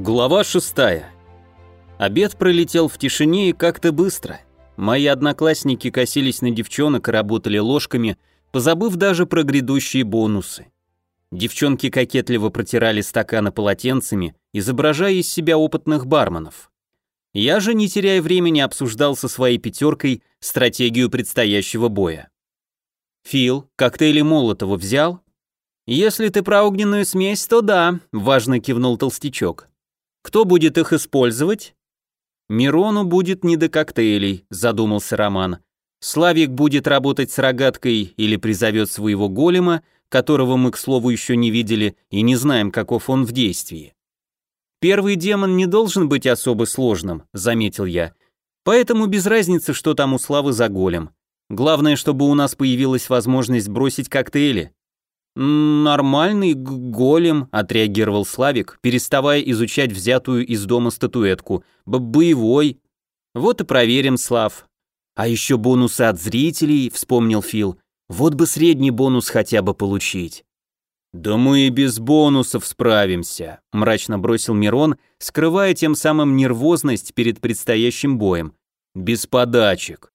Глава шестая. Обед пролетел в тишине и как-то быстро. Мои одноклассники косились на девчонок и работали ложками, позабыв даже про грядущие бонусы. Девчонки кокетливо протирали стаканы полотенцами, изображая из себя опытных барменов. Я же, не теряя времени, обсуждал со своей пятеркой стратегию предстоящего боя. «Фил, коктейли Молотова взял?» «Если ты про огненную смесь, то да», — важно кивнул толстячок. Кто будет их использовать? Мирону будет не до коктейлей, задумался Роман. Славик будет работать с рогаткой или призовет своего голема, которого мы, к слову, еще не видели и не знаем, каков он в действии. Первый демон не должен быть особо сложным, заметил я. Поэтому без разницы, что там у Славы за голем. Главное, чтобы у нас появилась возможность бросить коктейли. «Нормальный голем», — отреагировал Славик, переставая изучать взятую из дома статуэтку. Б «Боевой». «Вот и проверим, Слав». «А еще бонусы от зрителей», — вспомнил Фил. «Вот бы средний бонус хотя бы получить». «Да мы и без бонусов справимся», — мрачно бросил Мирон, скрывая тем самым нервозность перед предстоящим боем. «Без подачек».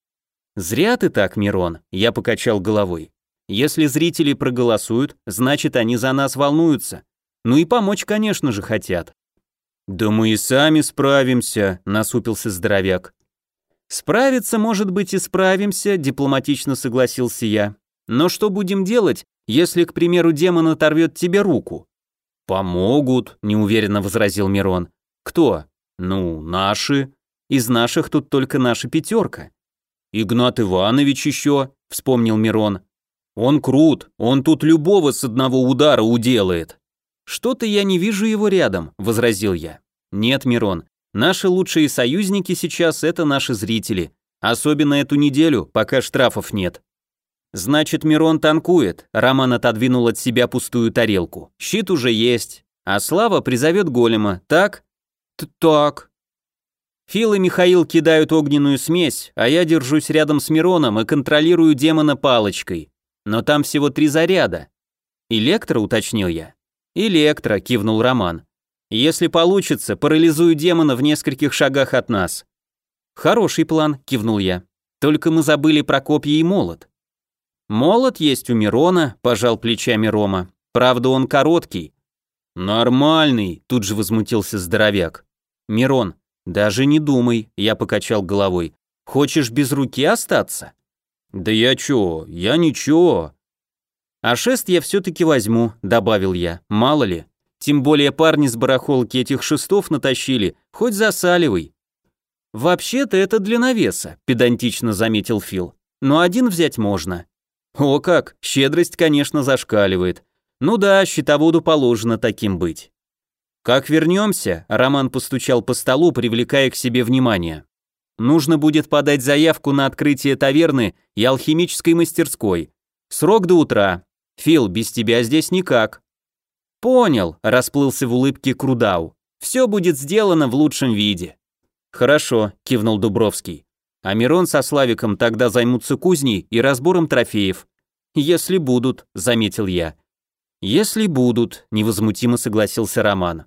«Зря ты так, Мирон», — я покачал головой. Если зрители проголосуют, значит они за нас волнуются. Ну и помочь, конечно же, хотят. Да мы и сами справимся, насупился здоровяк. Справиться, может быть, и справимся, дипломатично согласился я. Но что будем делать, если, к примеру, демон оторвет тебе руку? Помогут, неуверенно возразил Мирон. Кто? Ну, наши. Из наших тут только наша пятерка. Игнат Иванович еще, вспомнил Мирон. Он крут, он тут любого с одного удара уделает. Что-то я не вижу его рядом, возразил я. Нет, Мирон, наши лучшие союзники сейчас это наши зрители, особенно эту неделю, пока штрафов нет. Значит, Мирон танкует. Роман отодвинул от себя пустую тарелку. Щит уже есть, а Слава призовет голема, так? Т так. Фил и Михаил кидают огненную смесь, а я держусь рядом с Мироном и контролирую демона палочкой. Но там всего три заряда. Электро, уточнил я. Электро, кивнул Роман. Если получится, парализую демона в нескольких шагах от нас. Хороший план, кивнул я. Только мы забыли про копья и молот. Молот есть у Мирона, пожал плечами Рома. Правда, он короткий. Нормальный, тут же возмутился здоровяк. Мирон, даже не думай, я покачал головой. Хочешь без руки остаться? «Да я чё, я ничего». «А шест я все-таки возьму», — добавил я, мало ли. Тем более парни с барахолки этих шестов натащили, хоть засаливай. «Вообще-то это для навеса», — педантично заметил Фил. «Но один взять можно». «О как, щедрость, конечно, зашкаливает. Ну да, счетоводу положено таким быть». «Как вернемся?» — Роман постучал по столу, привлекая к себе внимание. Нужно будет подать заявку на открытие таверны и алхимической мастерской. Срок до утра. Фил, без тебя здесь никак. Понял, расплылся в улыбке Крудау. Все будет сделано в лучшем виде. Хорошо, кивнул Дубровский. А Мирон со Славиком тогда займутся кузней и разбором трофеев. Если будут, заметил я. Если будут, невозмутимо согласился Роман.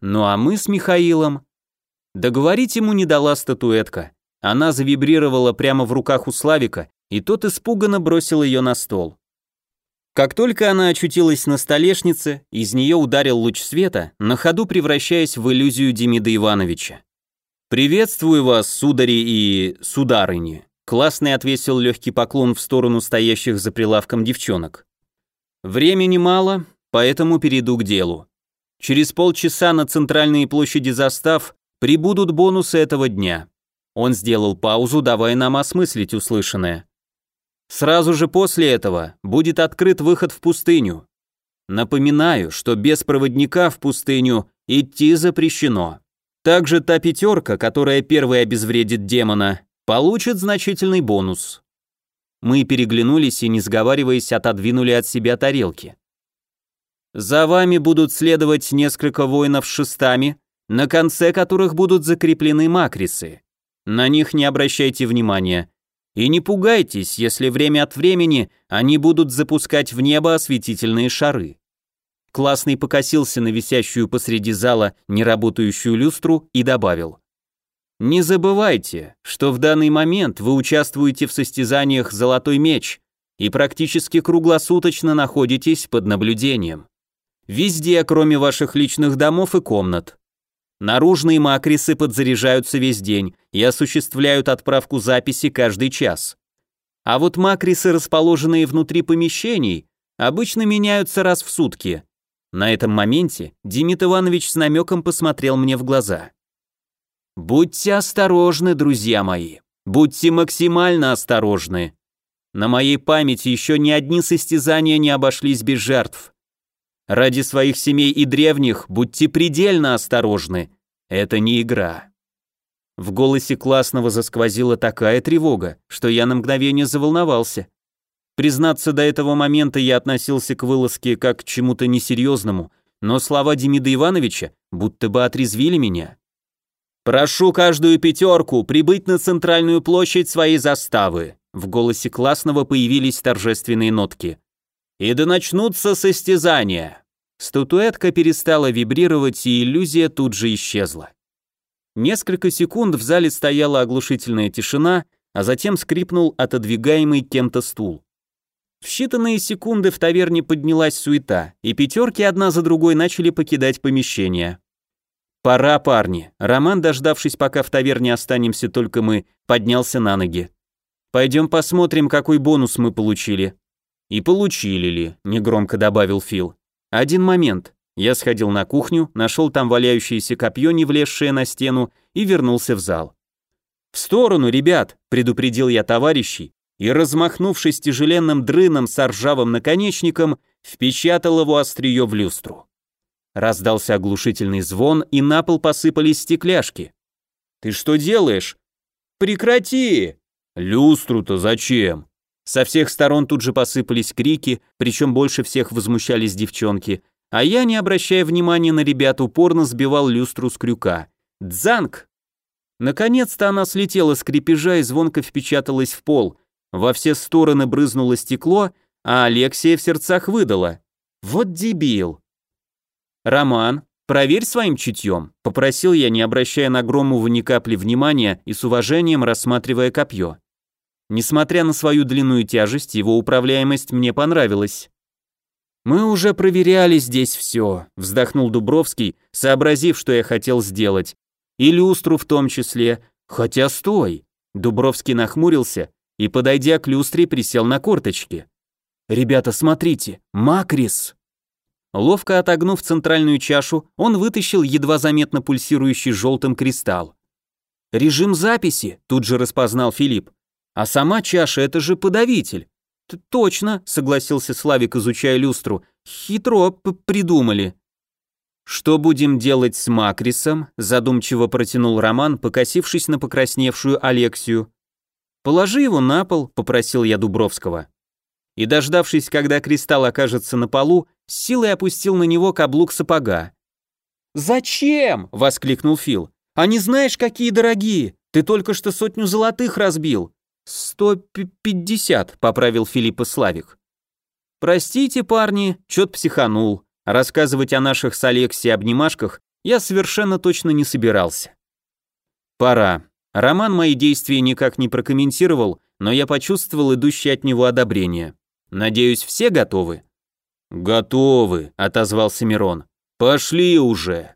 Ну а мы с Михаилом Договорить ему не дала статуэтка. Она завибрировала прямо в руках у Славика, и тот испуганно бросил ее на стол. Как только она очутилась на столешнице, из нее ударил луч света, на ходу превращаясь в иллюзию Демида Ивановича. «Приветствую вас, судари и сударыни», Классный отвесил легкий поклон в сторону стоящих за прилавком девчонок. «Времени мало, поэтому перейду к делу. Через полчаса на центральной площади застав Прибудут бонусы этого дня. Он сделал паузу, давая нам осмыслить услышанное. Сразу же после этого будет открыт выход в пустыню. Напоминаю, что без проводника в пустыню идти запрещено. Также та пятерка, которая первой обезвредит демона, получит значительный бонус. Мы переглянулись и, не сговариваясь, отодвинули от себя тарелки. За вами будут следовать несколько воинов с шестами, на конце которых будут закреплены макрисы. На них не обращайте внимания. И не пугайтесь, если время от времени они будут запускать в небо осветительные шары. Классный покосился на висящую посреди зала неработающую люстру и добавил. «Не забывайте, что в данный момент вы участвуете в состязаниях «Золотой меч» и практически круглосуточно находитесь под наблюдением. Везде, кроме ваших личных домов и комнат. Наружные макрисы подзаряжаются весь день и осуществляют отправку записи каждый час. А вот макрисы, расположенные внутри помещений, обычно меняются раз в сутки. На этом моменте Демид Иванович с намеком посмотрел мне в глаза. «Будьте осторожны, друзья мои, будьте максимально осторожны. На моей памяти еще ни одни состязания не обошлись без жертв. Ради своих семей и древних будьте предельно осторожны. Это не игра. В голосе классного засквозила такая тревога, что я на мгновение заволновался. Признаться, до этого момента я относился к вылазке как к чему-то несерьезному, но слова Демида Ивановича будто бы отрезвили меня. «Прошу каждую пятерку прибыть на центральную площадь своей заставы», в голосе классного появились торжественные нотки. И да начнутся состязания. Статуэтка перестала вибрировать, и иллюзия тут же исчезла. Несколько секунд в зале стояла оглушительная тишина, а затем скрипнул отодвигаемый кем-то стул. В считанные секунды в таверне поднялась суета, и пятерки одна за другой начали покидать помещение. «Пора, парни!» Роман, дождавшись, пока в таверне останемся только мы, поднялся на ноги. «Пойдем посмотрим, какой бонус мы получили». «И получили ли», — негромко добавил Фил. «Один момент». Я сходил на кухню, нашел там валяющееся копье, не влезшее на стену, и вернулся в зал. «В сторону, ребят!» — предупредил я товарищей, и, размахнувшись тяжеленным дрыном с ржавым наконечником, впечатал его острие в люстру. Раздался оглушительный звон, и на пол посыпались стекляшки. «Ты что делаешь?» «Прекрати!» «Люстру-то зачем?» Со всех сторон тут же посыпались крики, причем больше всех возмущались девчонки, а я, не обращая внимания на ребят, упорно сбивал люстру с крюка. Дзанг! Наконец-то она слетела с крепежа и звонко впечаталась в пол. Во все стороны брызнуло стекло, а Алексия в сердцах выдала. Вот дебил. «Роман, проверь своим чутьем», — попросил я, не обращая на Громову ни капли внимания и с уважением рассматривая копье. Несмотря на свою длинную тяжесть, его управляемость мне понравилась. «Мы уже проверяли здесь все», — вздохнул Дубровский, сообразив, что я хотел сделать. «И люстру в том числе. Хотя стой!» Дубровский нахмурился и, подойдя к люстре, присел на корточки. «Ребята, смотрите, Макрис!» Ловко отогнув центральную чашу, он вытащил едва заметно пульсирующий желтым кристалл. «Режим записи», — тут же распознал Филипп. А сама чаша — это же подавитель. Точно, согласился Славик, изучая люстру. Хитро придумали. Что будем делать с Макрисом? задумчиво протянул Роман, покосившись на покрасневшую Алексию. Положи его на пол, попросил я Дубровского. И дождавшись, когда кристалл окажется на полу, силой опустил на него каблук сапога. «Зачем?» — воскликнул Фил. «А не знаешь, какие дорогие? Ты только что сотню золотых разбил. «Сто пятьдесят», — поправил Филипп и Славик. «Простите, парни, чё-то психанул. Рассказывать о наших с Алексей обнимашках я совершенно точно не собирался». «Пора. Роман мои действия никак не прокомментировал, но я почувствовал идущее от него одобрение. Надеюсь, все готовы?» «Готовы», — отозвался Мирон. «Пошли уже».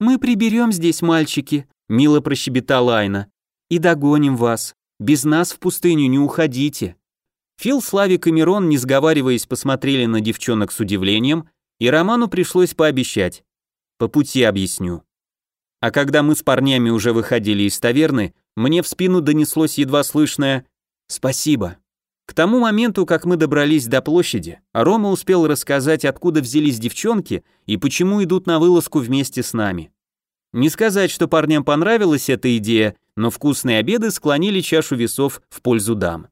«Мы приберем здесь, мальчики», — мило прощебетала Айна, — «и догоним вас. Без нас в пустыню не уходите». Фил, Славик и Мирон, не сговариваясь, посмотрели на девчонок с удивлением, и Роману пришлось пообещать. По пути объясню. А когда мы с парнями уже выходили из таверны, мне в спину донеслось едва слышное «Спасибо». К тому моменту, как мы добрались до площади, Рома успел рассказать, откуда взялись девчонки и почему идут на вылазку вместе с нами. Не сказать, что парням понравилась эта идея, но вкусные обеды склонили чашу весов в пользу дам.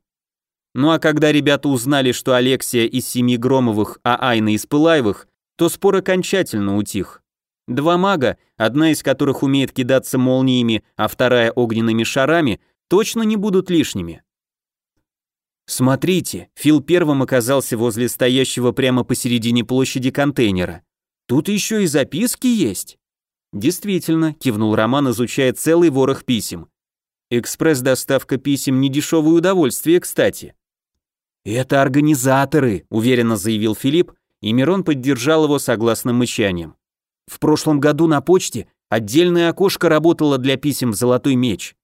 Ну а когда ребята узнали, что Алексия из семи Громовых, а Айна из Пылаевых, то спор окончательно утих. Два мага, одна из которых умеет кидаться молниями, а вторая огненными шарами, точно не будут лишними. Смотрите, Фил первым оказался возле стоящего прямо посередине площади контейнера. Тут еще и записки есть. Действительно, кивнул Роман, изучая целый ворох писем. Экспресс-доставка писем – недешевое удовольствие, кстати. «Это организаторы», – уверенно заявил Филипп, и Мирон поддержал его согласным мычанием. «В прошлом году на почте отдельное окошко работало для писем в «Золотой меч».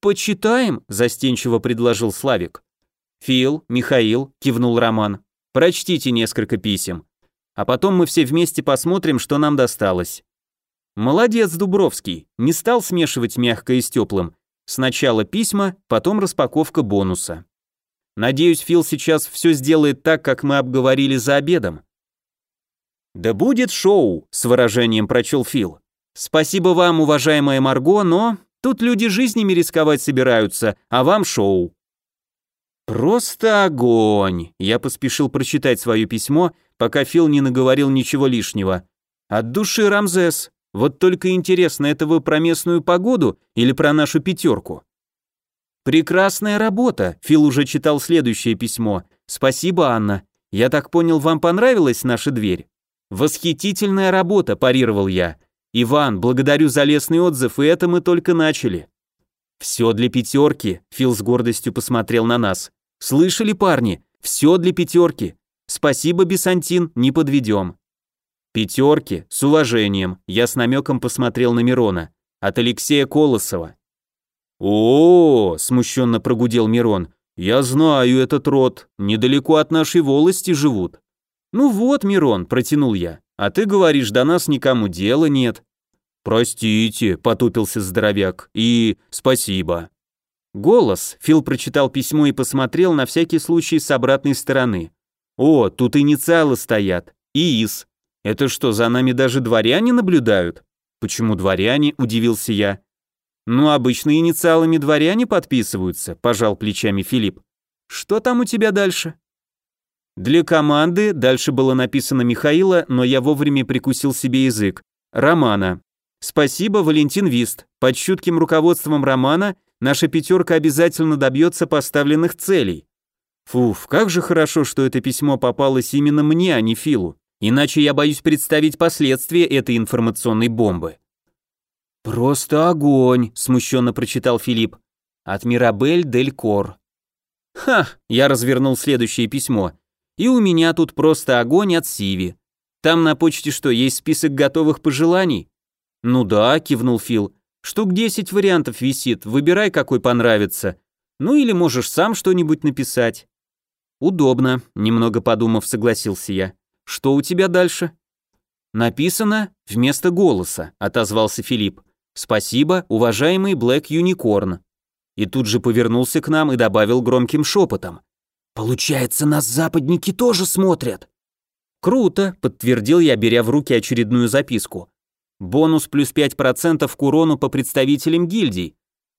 «Почитаем», – застенчиво предложил Славик. «Фил, Михаил», – кивнул Роман, – «прочтите несколько писем, а потом мы все вместе посмотрим, что нам досталось». Молодец, Дубровский, не стал смешивать мягкое с теплым. Сначала письма, потом распаковка бонуса. Надеюсь, Фил сейчас все сделает так, как мы обговорили за обедом. «Да будет шоу», — с выражением прочел Фил. «Спасибо вам, уважаемая Марго, но тут люди жизнями рисковать собираются, а вам шоу». «Просто огонь!» Я поспешил прочитать свое письмо, пока Фил не наговорил ничего лишнего. «От души, Рамзес. Вот только интересно, это вы про местную погоду или про нашу пятерку?» «Прекрасная работа!» Фил уже читал следующее письмо. «Спасибо, Анна. Я так понял, вам понравилась наша дверь?» «Восхитительная работа», – парировал я. «Иван, благодарю за лестный отзыв, и это мы только начали». «Все для пятерки», – Фил с гордостью посмотрел на нас. «Слышали, парни? Все для пятерки. Спасибо, Бесантин, не подведем». «Пятерки, с уважением», – я с намеком посмотрел на Мирона. «От Алексея Колосова». «О, -о, -о смущенно прогудел Мирон, я знаю этот род, недалеко от нашей волости живут. Ну вот, Мирон, протянул я, а ты говоришь, до нас никому дела нет. Простите, потупился здоровяк, и спасибо. Голос, Фил прочитал письмо и посмотрел на всякий случай с обратной стороны. О, тут инициалы стоят, ИИС. Это что, за нами даже дворяне наблюдают? Почему дворяне, удивился я. «Ну, обычно инициалами дворяне подписываются», – пожал плечами Филипп. «Что там у тебя дальше?» Для команды дальше было написано Михаила, но я вовремя прикусил себе язык. Романа. Спасибо, Валентин Вист. Под чутким руководством Романа наша пятерка обязательно добьется поставленных целей. Фуф, как же хорошо, что это письмо попалось именно мне, а не Филу. Иначе я боюсь представить последствия этой информационной бомбы. «Просто огонь», — смущенно прочитал Филипп. «От Мирабель Дель Кор». «Ха!» — я развернул следующее письмо. «И у меня тут просто огонь от Сиви. Там на почте что, есть список готовых пожеланий?» «Ну да», — кивнул Фил. «Штук десять вариантов висит, выбирай, какой понравится. Ну или можешь сам что-нибудь написать». «Удобно», — немного подумав, согласился я. «Что у тебя дальше?» «Написано вместо голоса», — отозвался Филипп. «Спасибо, уважаемый Блэк Юникорн». И тут же повернулся к нам и добавил громким шепотом. «Получается, нас западники тоже смотрят». «Круто», — подтвердил я, беря в руки очередную записку. «Бонус плюс 5% к урону по представителям гильдий».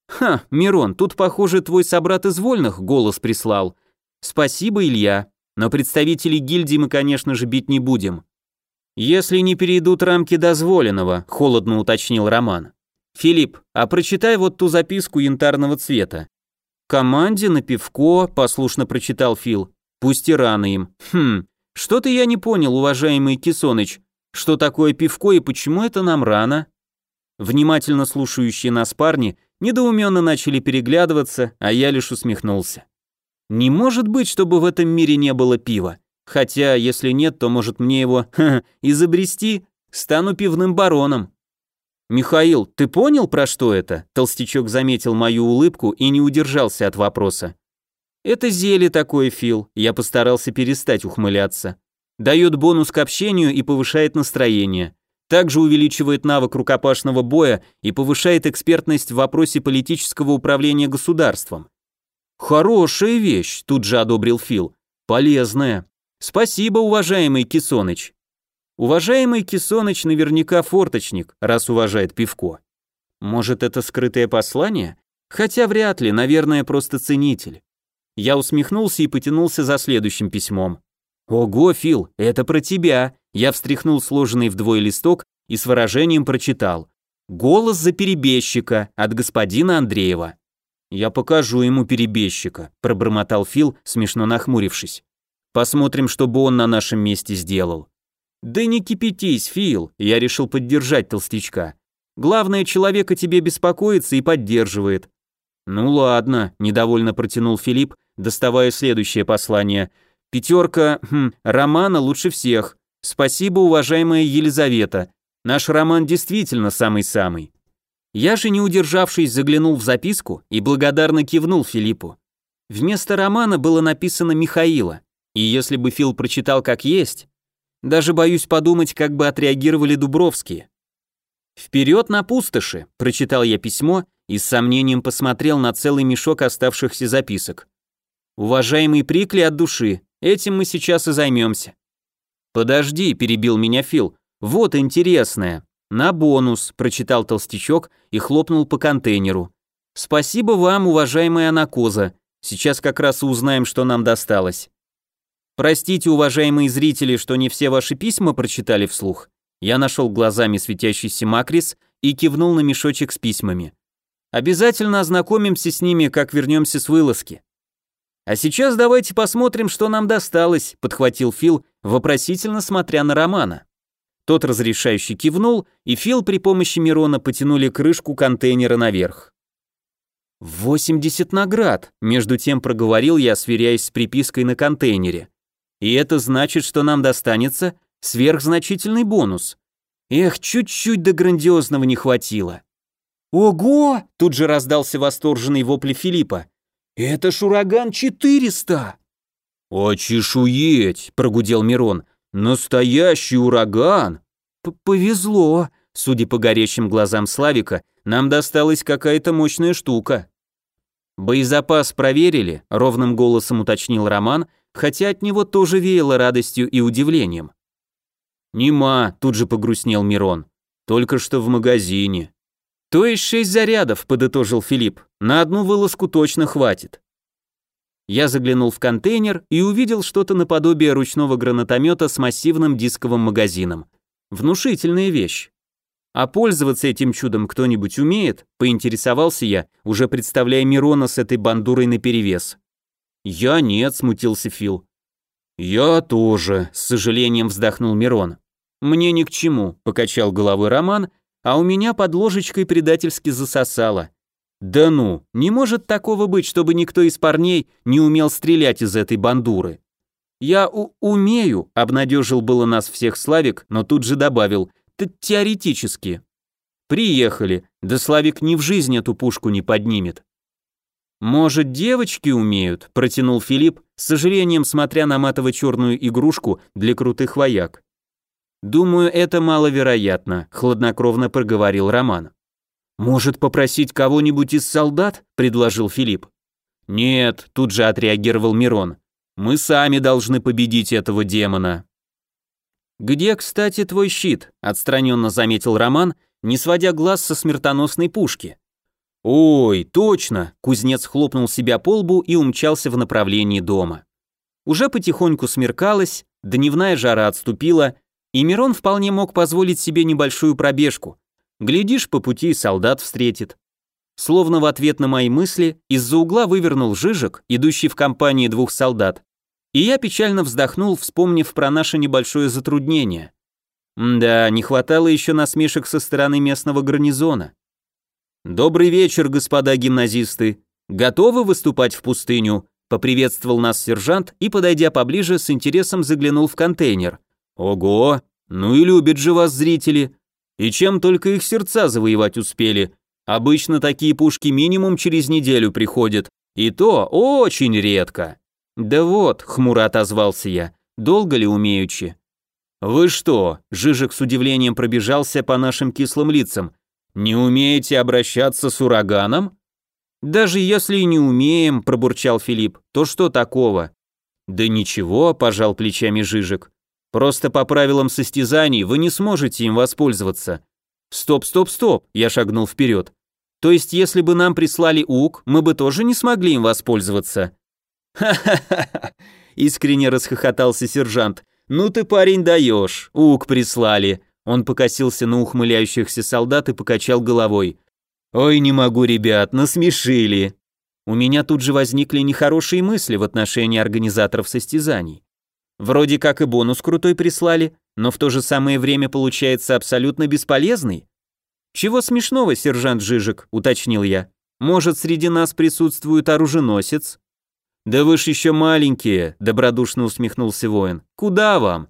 «Ха, Мирон, тут, похоже, твой собрат из вольных голос прислал. Спасибо, Илья, но представителей гильдии мы, конечно же, бить не будем». «Если не перейдут рамки дозволенного», — холодно уточнил Роман. «Филипп, а прочитай вот ту записку янтарного цвета». «Команде на пивко», — послушно прочитал Фил. «Пусть и рано им». «Хм, что-то я не понял, уважаемый Кисоныч. Что такое пивко и почему это нам рано?» Внимательно слушающие нас парни недоуменно начали переглядываться, а я лишь усмехнулся. «Не может быть, чтобы в этом мире не было пива. Хотя, если нет, то, может, мне его изобрести? Стану пивным бароном». «Михаил, ты понял, про что это?» Толстячок заметил мою улыбку и не удержался от вопроса. «Это зелье такое, Фил», я постарался перестать ухмыляться. Дает бонус к общению и повышает настроение. Также увеличивает навык рукопашного боя и повышает экспертность в вопросе политического управления государством. «Хорошая вещь», тут же одобрил Фил. «Полезная. Спасибо, уважаемый Кисоныч. Уважаемый Кисоныч наверняка форточник, раз уважает пивко. Может, это скрытое послание? Хотя вряд ли, наверное, просто ценитель. Я усмехнулся и потянулся за следующим письмом. «Ого, Фил, это про тебя!» Я встряхнул сложенный вдвое листок и с выражением прочитал. «Голос за перебежчика от господина Андреева». «Я покажу ему перебежчика», — пробормотал Фил, смешно нахмурившись. «Посмотрим, что бы он на нашем месте сделал». «Да не кипятись, Фил», — я решил поддержать толстячка. «Главное, человек о тебе беспокоится и поддерживает». «Ну ладно», — недовольно протянул Филипп, доставая следующее послание. «Пятерка, хм, романа лучше всех. Спасибо, уважаемая Елизавета. Наш роман действительно самый-самый». Я же, не удержавшись, заглянул в записку и благодарно кивнул Филиппу. Вместо романа было написано «Михаила», и если бы Фил прочитал как есть, даже боюсь подумать, как бы отреагировали Дубровские. «Вперед на пустоши!» – прочитал я письмо и с сомнением посмотрел на целый мешок оставшихся записок. «Уважаемый Прикли от души, этим мы сейчас и займемся». «Подожди», – перебил меня Фил, – «вот интересное. «На бонус», – прочитал толстячок и хлопнул по контейнеру. «Спасибо вам, уважаемая Анакоза. Сейчас как раз узнаем, что нам досталось». Простите, уважаемые зрители, что не все ваши письма прочитали вслух. Я нашел глазами светящийся макрис и кивнул на мешочек с письмами. Обязательно ознакомимся с ними, как вернемся с вылазки. А сейчас давайте посмотрим, что нам досталось, подхватил Фил, вопросительно смотря на Романа. Тот разрешающе кивнул, и Фил при помощи Мирона потянули крышку контейнера наверх. «Восемьдесят наград», — между тем проговорил я, сверяясь с припиской на контейнере. «И это значит, что нам достанется сверхзначительный бонус. Эх, чуть-чуть до грандиозного не хватило». «Ого!» — тут же раздался восторженный вопль Филиппа. «Это ж ураган 400!» «О, чешуеть!» — прогудел Мирон. Настоящий ураган. П Повезло. Судя по горящим глазам Славика, нам досталась какая-то мощная штука. Боезапас проверили, ровным голосом уточнил Роман, хотя от него тоже веяло радостью и удивлением. «Нема», тут же погрустнел Мирон. «Только что в магазине». «То есть шесть зарядов», подытожил Филипп. «На одну вылазку точно хватит». Я заглянул в контейнер и увидел что-то наподобие ручного гранатомета с массивным дисковым магазином. Внушительная вещь. А пользоваться этим чудом кто-нибудь умеет? Поинтересовался я, уже представляя Мирона с этой бандурой наперевес. Я нет, смутился Фил. Я тоже, с сожалением вздохнул Мирон. Мне ни к чему, покачал головой Роман, а у меня под ложечкой предательски засосало. Да ну, не может такого быть, чтобы никто из парней не умел стрелять из этой бандуры. Я у умею, обнадежил было нас всех Славик, но тут же добавил, теоретически. Приехали, да Славик ни в жизнь эту пушку не поднимет. Может, девочки умеют, протянул Филипп, с сожалением смотря на матово-черную игрушку для крутых вояк. Думаю, это маловероятно, хладнокровно проговорил Роман. «Может, попросить кого-нибудь из солдат?» – предложил Филипп. «Нет», – тут же отреагировал Мирон. «Мы сами должны победить этого демона». «Где, кстати, твой щит?» – отстраненно заметил Роман, не сводя глаз со смертоносной пушки. «Ой, точно!» – кузнец хлопнул себя по лбу и умчался в направлении дома. Уже потихоньку смеркалось, дневная жара отступила, и Мирон вполне мог позволить себе небольшую пробежку, Глядишь, по пути солдат встретит. Словно в ответ на мои мысли, из-за угла вывернул Жижик, идущий в компании двух солдат, и я печально вздохнул, вспомнив про наше небольшое затруднение. Да, не хватало еще насмешек со стороны местного гарнизона. «Добрый вечер, господа гимназисты. Готовы выступать в пустыню?» Поприветствовал нас сержант и, подойдя поближе, с интересом заглянул в контейнер. «Ого! Ну и любят же вас зрители. И чем только их сердца завоевать успели. Обычно такие пушки минимум через неделю приходят, и то очень редко. Да вот, хмуро отозвался я, долго ли умеючи? Вы что, Жижик с удивлением пробежался по нашим кислым лицам, не умеете обращаться с ураганом? Даже если и не умеем, пробурчал Филипп, то что такого? Да ничего, пожал плечами Жижик. Просто по правилам состязаний вы не сможете им воспользоваться. Стоп, стоп, стоп, я шагнул вперед. То есть, если бы нам прислали УК, мы бы тоже не смогли им воспользоваться? Ха-ха-ха, искренне расхохотался сержант. Ну ты, парень, даешь, УК прислали. Он покосился на ухмыляющихся солдат и покачал головой. Ой, не могу, ребят, насмешили. У меня тут же возникли нехорошие мысли в отношении организаторов состязаний. Вроде как и бонус крутой прислали, но в то же самое время получается абсолютно бесполезный. «Чего смешного, сержант Жижик?» — уточнил я. «Может, среди нас присутствует оруженосец?» «Да вы ж еще маленькие», — добродушно усмехнулся воин. «Куда вам?»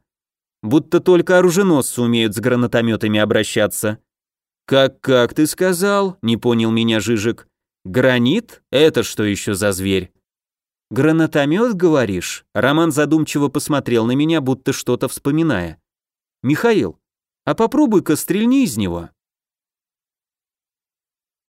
«Будто только оруженосцы умеют с гранатометами обращаться». «Как-как ты сказал?» — не понял меня Жижик. «Гранит? Это что еще за зверь?» «Гранатомет, говоришь?» Роман задумчиво посмотрел на меня, будто что-то вспоминая. «Михаил, а попробуй-ка стрельни из него.